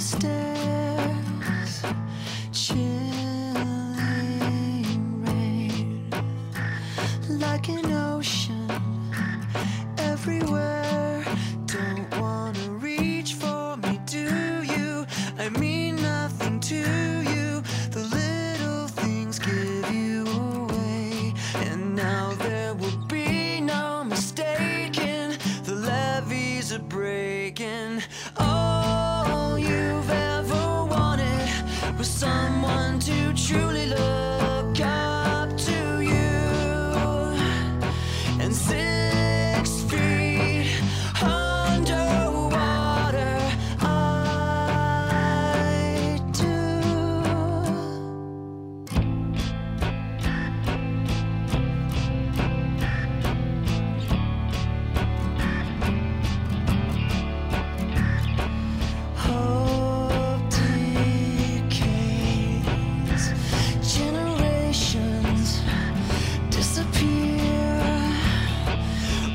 the stairs.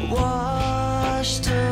Washed away